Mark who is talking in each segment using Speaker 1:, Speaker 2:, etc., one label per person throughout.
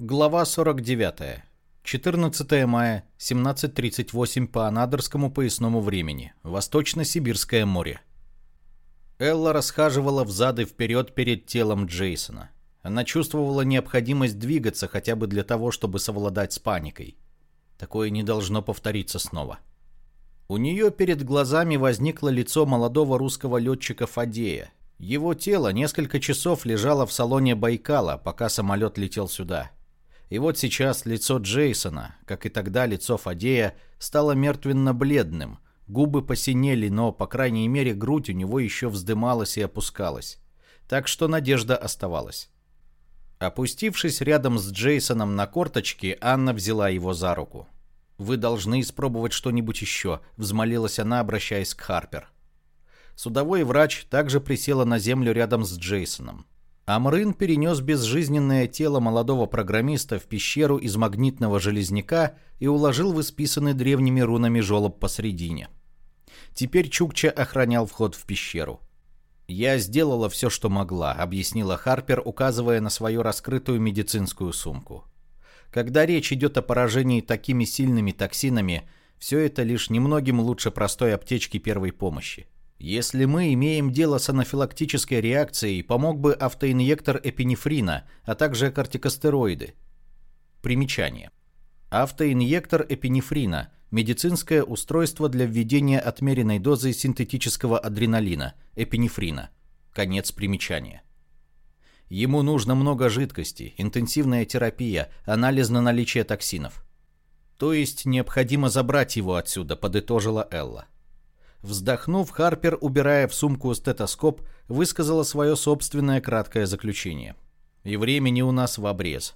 Speaker 1: Глава 49. 14 мая, 17.38 по анадырскому поясному времени. Восточно-Сибирское море. Элла расхаживала взад и вперед перед телом Джейсона. Она чувствовала необходимость двигаться хотя бы для того, чтобы совладать с паникой. Такое не должно повториться снова. У нее перед глазами возникло лицо молодого русского летчика Фадея. Его тело несколько часов лежало в салоне Байкала, пока самолет летел сюда. И вот сейчас лицо Джейсона, как и тогда лицо Фадея, стало мертвенно-бледным. Губы посинели, но, по крайней мере, грудь у него еще вздымалась и опускалась. Так что надежда оставалась. Опустившись рядом с Джейсоном на корточки, Анна взяла его за руку. «Вы должны испробовать что-нибудь еще», — взмолилась она, обращаясь к Харпер. Судовой врач также присела на землю рядом с Джейсоном. Амрын перенес безжизненное тело молодого программиста в пещеру из магнитного железняка и уложил в исписанный древними рунами желоб посредине. Теперь Чукча охранял вход в пещеру. «Я сделала все, что могла», — объяснила Харпер, указывая на свою раскрытую медицинскую сумку. Когда речь идет о поражении такими сильными токсинами, все это лишь немногим лучше простой аптечки первой помощи. Если мы имеем дело с анафилактической реакцией, помог бы автоинъектор эпинефрина, а также кортикостероиды. Примечание. Автоинъектор эпинефрина – медицинское устройство для введения отмеренной дозы синтетического адреналина, эпинефрина. Конец примечания. Ему нужно много жидкости, интенсивная терапия, анализ на наличие токсинов. То есть необходимо забрать его отсюда, подытожила Элла. Вздохнув, Харпер, убирая в сумку стетоскоп, высказала свое собственное краткое заключение. И времени у нас в обрез.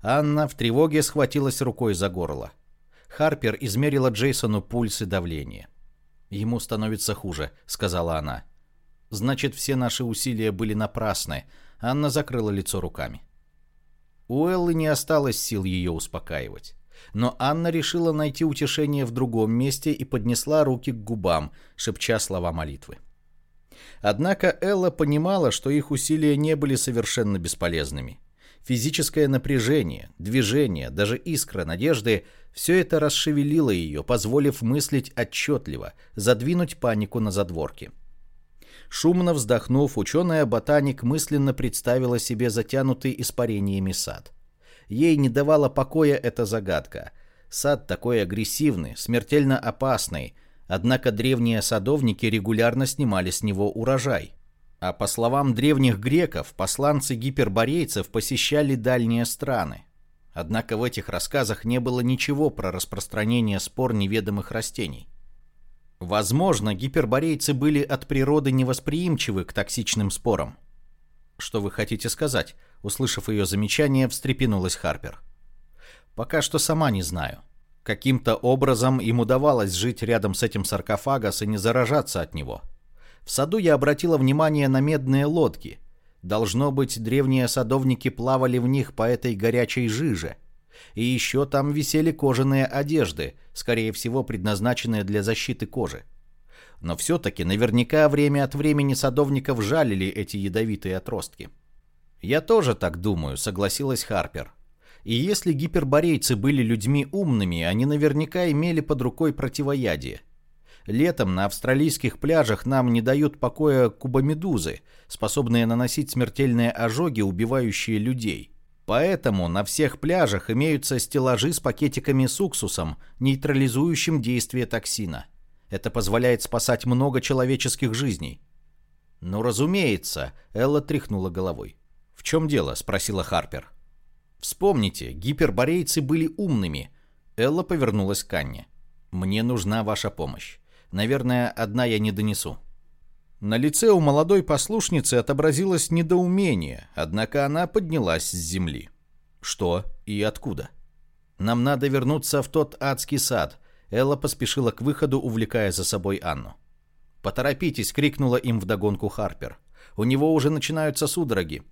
Speaker 1: Анна в тревоге схватилась рукой за горло. Харпер измерила Джейсону пульс и давление. «Ему становится хуже», — сказала она. Значит, все наши усилия были напрасны. Анна закрыла лицо руками. У Эллы не осталось сил ее успокаивать. Но Анна решила найти утешение в другом месте и поднесла руки к губам, шепча слова молитвы. Однако Элла понимала, что их усилия не были совершенно бесполезными. Физическое напряжение, движение, даже искра надежды – все это расшевелило ее, позволив мыслить отчетливо, задвинуть панику на задворки. Шумно вздохнув, ученая-ботаник мысленно представила себе затянутый испарениями сад. Ей не давала покоя эта загадка. Сад такой агрессивный, смертельно опасный, однако древние садовники регулярно снимали с него урожай. А по словам древних греков, посланцы гиперборейцев посещали дальние страны. Однако в этих рассказах не было ничего про распространение спор неведомых растений. Возможно, гиперборейцы были от природы невосприимчивы к токсичным спорам. Что вы хотите сказать? Услышав ее замечание, встрепенулась Харпер. Пока что сама не знаю. Каким-то образом им удавалось жить рядом с этим саркофагом и не заражаться от него. В саду я обратила внимание на медные лодки. Должно быть, древние садовники плавали в них по этой горячей жиже – и еще там висели кожаные одежды, скорее всего предназначенные для защиты кожи. Но все-таки наверняка время от времени садовников жалили эти ядовитые отростки. «Я тоже так думаю», — согласилась Харпер. «И если гиперборейцы были людьми умными, они наверняка имели под рукой противоядие. Летом на австралийских пляжах нам не дают покоя кубомедузы, способные наносить смертельные ожоги, убивающие людей. Поэтому на всех пляжах имеются стеллажи с пакетиками с уксусом, нейтрализующим действие токсина. Это позволяет спасать много человеческих жизней. «Ну, разумеется», — Элла тряхнула головой. «В чем дело?» — спросила Харпер. «Вспомните, гиперборейцы были умными». Элла повернулась к Анне. «Мне нужна ваша помощь. Наверное, одна я не донесу». На лице у молодой послушницы отобразилось недоумение, однако она поднялась с земли. Что и откуда? Нам надо вернуться в тот адский сад. Элла поспешила к выходу, увлекая за собой Анну. «Поторопитесь!» — крикнула им вдогонку Харпер. «У него уже начинаются судороги!»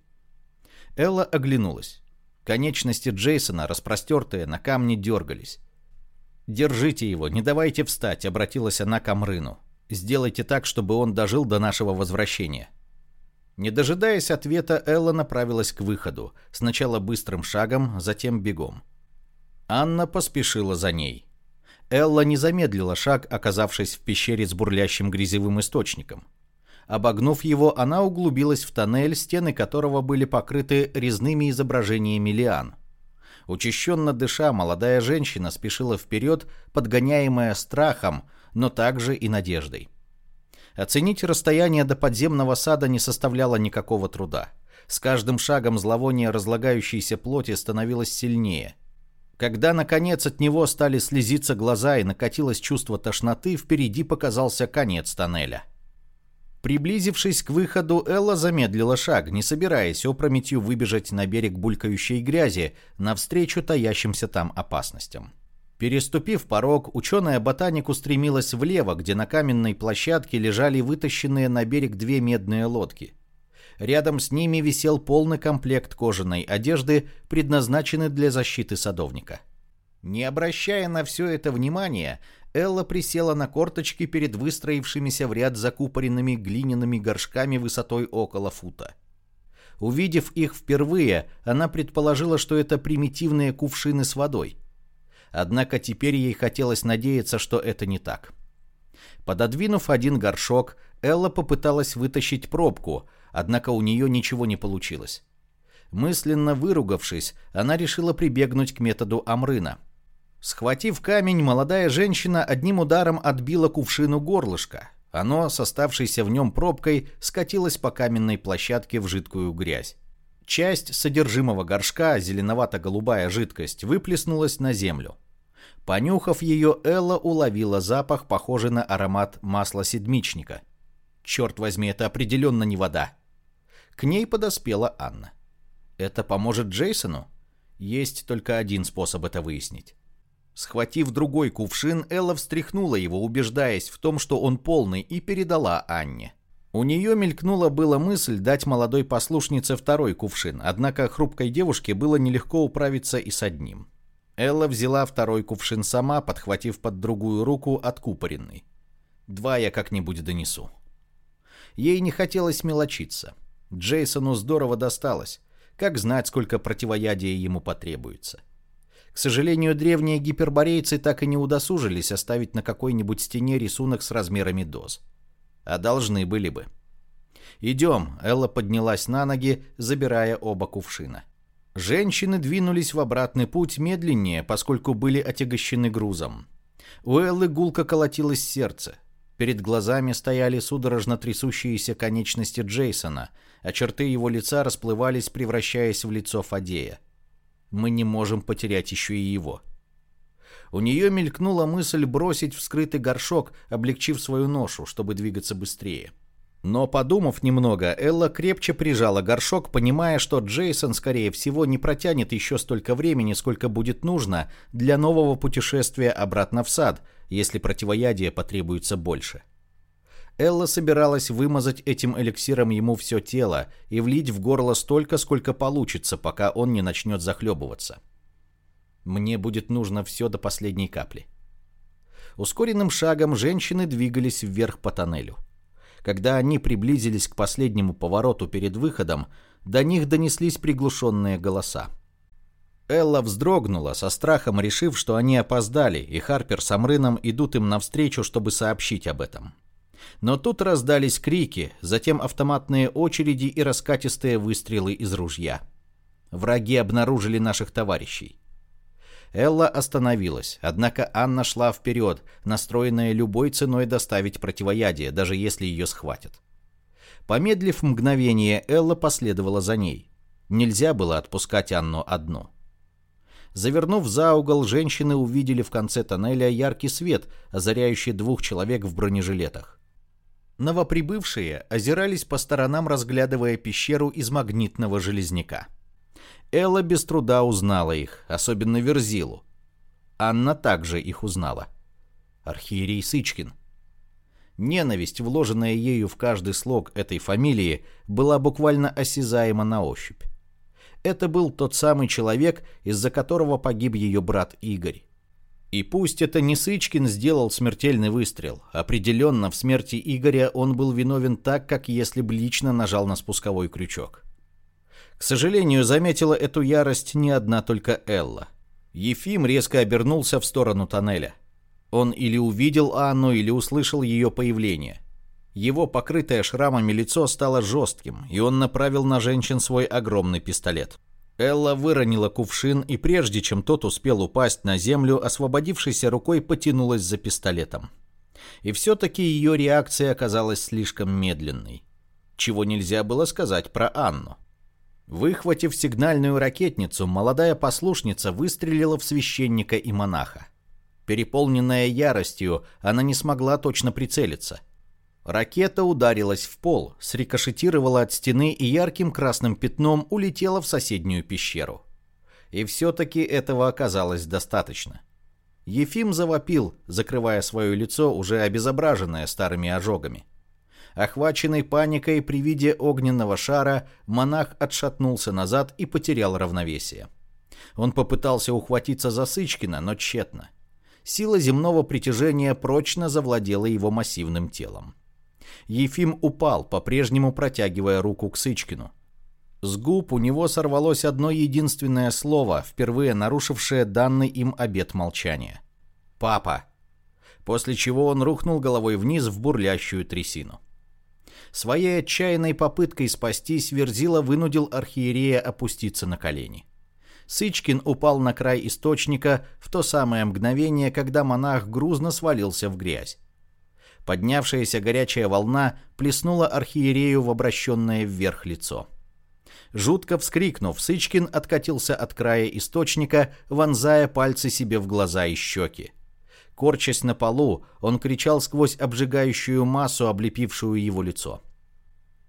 Speaker 1: Элла оглянулась. Конечности Джейсона, распростертые на камне, дергались. «Держите его, не давайте встать!» — обратилась она к Амрыну. Сделайте так, чтобы он дожил до нашего возвращения». Не дожидаясь ответа, Элла направилась к выходу, сначала быстрым шагом, затем бегом. Анна поспешила за ней. Элла не замедлила шаг, оказавшись в пещере с бурлящим грязевым источником. Обогнув его, она углубилась в тоннель, стены которого были покрыты резными изображениями лиан. Учащенно дыша, молодая женщина спешила вперед, подгоняемая страхом, но также и надеждой. Оценить расстояние до подземного сада не составляло никакого труда. С каждым шагом зловоние разлагающейся плоти становилось сильнее. Когда, наконец, от него стали слезиться глаза и накатилось чувство тошноты, впереди показался конец тоннеля. Приблизившись к выходу, Элла замедлила шаг, не собираясь опрометью выбежать на берег булькающей грязи, навстречу таящимся там опасностям. Переступив порог, ученая-ботаник устремилась влево, где на каменной площадке лежали вытащенные на берег две медные лодки. Рядом с ними висел полный комплект кожаной одежды, предназначенный для защиты садовника. Не обращая на все это внимания, Элла присела на корточки перед выстроившимися в ряд закупоренными глиняными горшками высотой около фута. Увидев их впервые, она предположила, что это примитивные кувшины с водой – Однако теперь ей хотелось надеяться, что это не так. Пододвинув один горшок, Элла попыталась вытащить пробку, однако у нее ничего не получилось. Мысленно выругавшись, она решила прибегнуть к методу Амрына. Схватив камень, молодая женщина одним ударом отбила кувшину горлышко. Оно, с оставшейся в нем пробкой, скатилось по каменной площадке в жидкую грязь. Часть содержимого горшка, зеленовато-голубая жидкость, выплеснулась на землю. Понюхав ее, Элла уловила запах, похожий на аромат масла седмичника. Черт возьми, это определенно не вода. К ней подоспела Анна. Это поможет Джейсону? Есть только один способ это выяснить. Схватив другой кувшин, Элла встряхнула его, убеждаясь в том, что он полный, и передала Анне. У нее мелькнула была мысль дать молодой послушнице второй кувшин, однако хрупкой девушке было нелегко управиться и с одним. Элла взяла второй кувшин сама, подхватив под другую руку откупоренный. Два я как-нибудь донесу. Ей не хотелось мелочиться. Джейсону здорово досталось. Как знать, сколько противоядия ему потребуется. К сожалению, древние гиперборейцы так и не удосужились оставить на какой-нибудь стене рисунок с размерами доз а должны были бы. «Идем», — Элла поднялась на ноги, забирая оба кувшина. Женщины двинулись в обратный путь медленнее, поскольку были отягощены грузом. У Эллы гулко колотилось сердце. Перед глазами стояли судорожно трясущиеся конечности Джейсона, а черты его лица расплывались, превращаясь в лицо Фадея. Мы не можем потерять еще и его. У нее мелькнула мысль бросить вскрытый горшок, облегчив свою ношу, чтобы двигаться быстрее. Но, подумав немного, Элла крепче прижала горшок, понимая, что Джейсон, скорее всего, не протянет еще столько времени, сколько будет нужно для нового путешествия обратно в сад, если противоядия потребуется больше. Элла собиралась вымазать этим эликсиром ему все тело и влить в горло столько, сколько получится, пока он не начнет захлебываться. Мне будет нужно все до последней капли. Ускоренным шагом женщины двигались вверх по тоннелю. Когда они приблизились к последнему повороту перед выходом, до них донеслись приглушенные голоса. Элла вздрогнула, со страхом решив, что они опоздали, и Харпер с Амрыном идут им навстречу, чтобы сообщить об этом. Но тут раздались крики, затем автоматные очереди и раскатистые выстрелы из ружья. Враги обнаружили наших товарищей. Элла остановилась, однако Анна шла вперед, настроенная любой ценой доставить противоядие, даже если ее схватят. Помедлив мгновение, Элла последовала за ней. Нельзя было отпускать Анну одну. Завернув за угол, женщины увидели в конце тоннеля яркий свет, озаряющий двух человек в бронежилетах. Новоприбывшие озирались по сторонам, разглядывая пещеру из магнитного железняка. Элла без труда узнала их, особенно Верзилу. Анна также их узнала. Архиерей Сычкин. Ненависть, вложенная ею в каждый слог этой фамилии, была буквально осязаема на ощупь. Это был тот самый человек, из-за которого погиб ее брат Игорь. И пусть это не Сычкин сделал смертельный выстрел, определенно в смерти Игоря он был виновен так, как если бы лично нажал на спусковой крючок. К сожалению, заметила эту ярость не одна только Элла. Ефим резко обернулся в сторону тоннеля. Он или увидел Анну, или услышал ее появление. Его покрытое шрамами лицо стало жестким, и он направил на женщин свой огромный пистолет. Элла выронила кувшин, и прежде чем тот успел упасть на землю, освободившейся рукой потянулась за пистолетом. И все-таки ее реакция оказалась слишком медленной. Чего нельзя было сказать про Анну. Выхватив сигнальную ракетницу, молодая послушница выстрелила в священника и монаха. Переполненная яростью, она не смогла точно прицелиться. Ракета ударилась в пол, срикошетировала от стены и ярким красным пятном улетела в соседнюю пещеру. И все-таки этого оказалось достаточно. Ефим завопил, закрывая свое лицо, уже обезображенное старыми ожогами. Охваченный паникой при виде огненного шара, монах отшатнулся назад и потерял равновесие. Он попытался ухватиться за Сычкина, но тщетно. Сила земного притяжения прочно завладела его массивным телом. Ефим упал, по-прежнему протягивая руку к Сычкину. С губ у него сорвалось одно единственное слово, впервые нарушившее данный им обет молчания. «Папа!» После чего он рухнул головой вниз в бурлящую трясину. Своей отчаянной попыткой спастись Верзила вынудил архиерея опуститься на колени. Сычкин упал на край источника в то самое мгновение, когда монах грузно свалился в грязь. Поднявшаяся горячая волна плеснула архиерею в обращенное вверх лицо. Жутко вскрикнув, Сычкин откатился от края источника, вонзая пальцы себе в глаза и щеки. Корчась на полу, он кричал сквозь обжигающую массу, облепившую его лицо.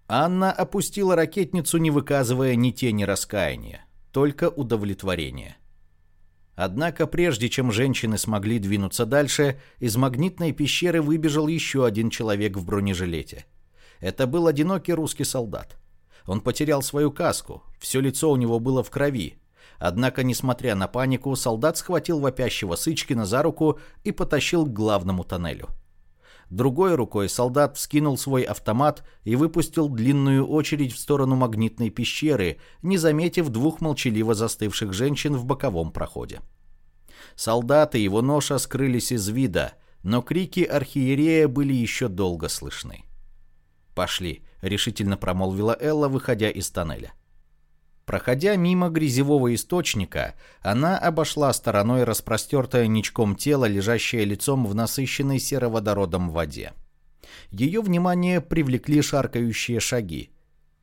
Speaker 1: Анна опустила ракетницу, не выказывая ни тени раскаяния, только удовлетворение. Однако прежде чем женщины смогли двинуться дальше, из магнитной пещеры выбежал еще один человек в бронежилете. Это был одинокий русский солдат. Он потерял свою каску, все лицо у него было в крови. Однако, несмотря на панику, солдат схватил вопящего Сычкина за руку и потащил к главному тоннелю. Другой рукой солдат вскинул свой автомат и выпустил длинную очередь в сторону магнитной пещеры, не заметив двух молчаливо застывших женщин в боковом проходе. Солдаты его ноша скрылись из вида, но крики архиерея были еще долго слышны. «Пошли», — решительно промолвила Элла, выходя из тоннеля. Проходя мимо грязевого источника, она обошла стороной распростертое ничком тело, лежащее лицом в насыщенной сероводородом воде. Ее внимание привлекли шаркающие шаги.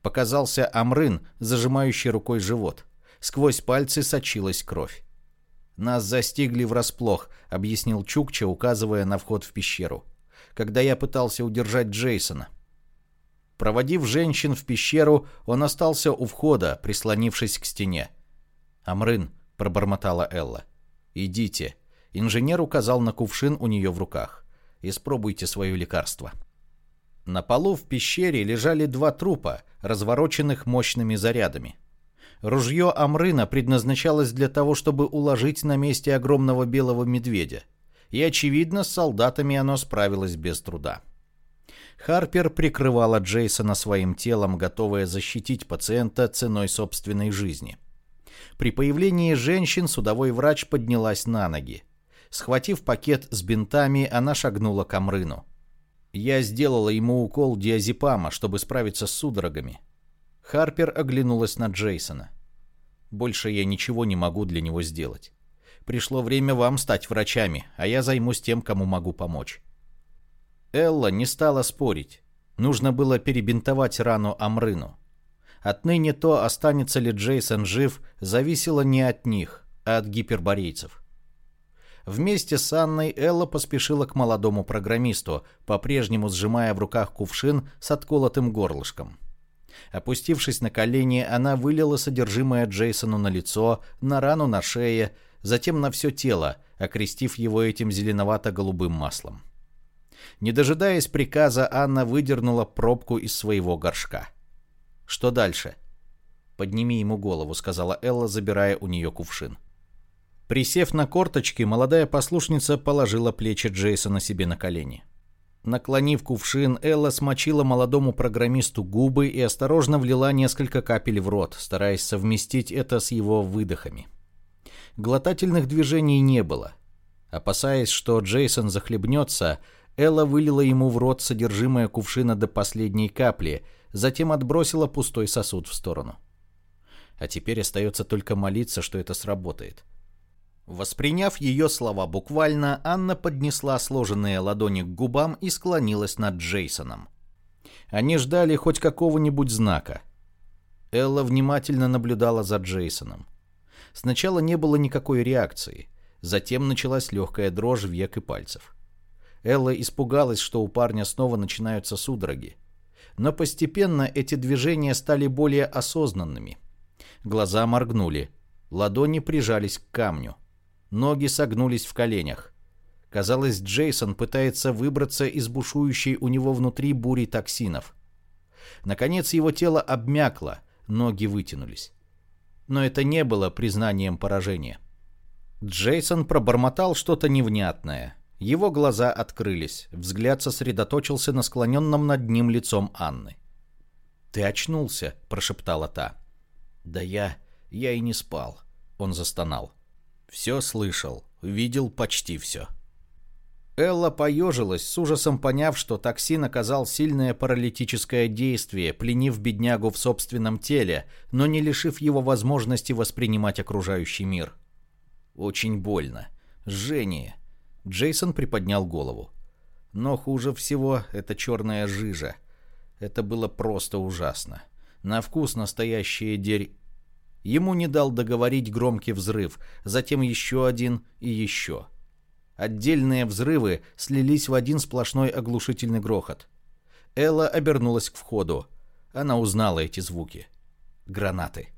Speaker 1: Показался Амрын, зажимающий рукой живот. Сквозь пальцы сочилась кровь. «Нас застигли врасплох», — объяснил Чукча, указывая на вход в пещеру. «Когда я пытался удержать Джейсона». Проводив женщин в пещеру, он остался у входа, прислонившись к стене. «Амрын», — пробормотала Элла, — «идите». Инженер указал на кувшин у нее в руках. «Испробуйте свое лекарство». На полу в пещере лежали два трупа, развороченных мощными зарядами. Ружье Амрына предназначалось для того, чтобы уложить на месте огромного белого медведя. И, очевидно, с солдатами оно справилось без труда. Харпер прикрывала Джейсона своим телом, готовая защитить пациента ценой собственной жизни. При появлении женщин судовой врач поднялась на ноги. Схватив пакет с бинтами, она шагнула к Амрыну. Я сделала ему укол диазепама, чтобы справиться с судорогами. Харпер оглянулась на Джейсона. Больше я ничего не могу для него сделать. Пришло время вам стать врачами, а я займусь тем, кому могу помочь. Элла не стала спорить. Нужно было перебинтовать рану Амрыну. Отныне то, останется ли Джейсон жив, зависело не от них, а от гиперборейцев. Вместе с Анной Элла поспешила к молодому программисту, по-прежнему сжимая в руках кувшин с отколотым горлышком. Опустившись на колени, она вылила содержимое Джейсону на лицо, на рану на шее, затем на все тело, окрестив его этим зеленовато-голубым маслом. Не дожидаясь приказа, Анна выдернула пробку из своего горшка. «Что дальше?» «Подними ему голову», — сказала Элла, забирая у нее кувшин. Присев на корточки, молодая послушница положила плечи Джейсона себе на колени. Наклонив кувшин, Элла смочила молодому программисту губы и осторожно влила несколько капель в рот, стараясь совместить это с его выдохами. Глотательных движений не было. Опасаясь, что Джейсон захлебнется, Элла вылила ему в рот содержимое кувшина до последней капли, затем отбросила пустой сосуд в сторону. А теперь остается только молиться, что это сработает. — Восприняв ее слова буквально, Анна поднесла сложенные ладони к губам и склонилась над Джейсоном. Они ждали хоть какого-нибудь знака. Элла внимательно наблюдала за Джейсоном. Сначала не было никакой реакции, затем началась легкая дрожь век и пальцев. Элла испугалась, что у парня снова начинаются судороги. Но постепенно эти движения стали более осознанными. Глаза моргнули, ладони прижались к камню. Ноги согнулись в коленях. Казалось, Джейсон пытается выбраться из бушующей у него внутри бури токсинов. Наконец его тело обмякло, ноги вытянулись. Но это не было признанием поражения. Джейсон пробормотал что-то невнятное. Его глаза открылись, взгляд сосредоточился на склоненном над ним лицом Анны. «Ты очнулся», — прошептала та. «Да я... я и не спал», — он застонал. Все слышал, видел почти все. Элла поежилась, с ужасом поняв, что токсин оказал сильное паралитическое действие, пленив беднягу в собственном теле, но не лишив его возможности воспринимать окружающий мир. Очень больно. Жжение. Джейсон приподнял голову. Но хуже всего это черная жижа. Это было просто ужасно. На вкус настоящее дерь... Ему не дал договорить громкий взрыв, затем еще один и еще. Отдельные взрывы слились в один сплошной оглушительный грохот. Элла обернулась к входу. Она узнала эти звуки. Гранаты.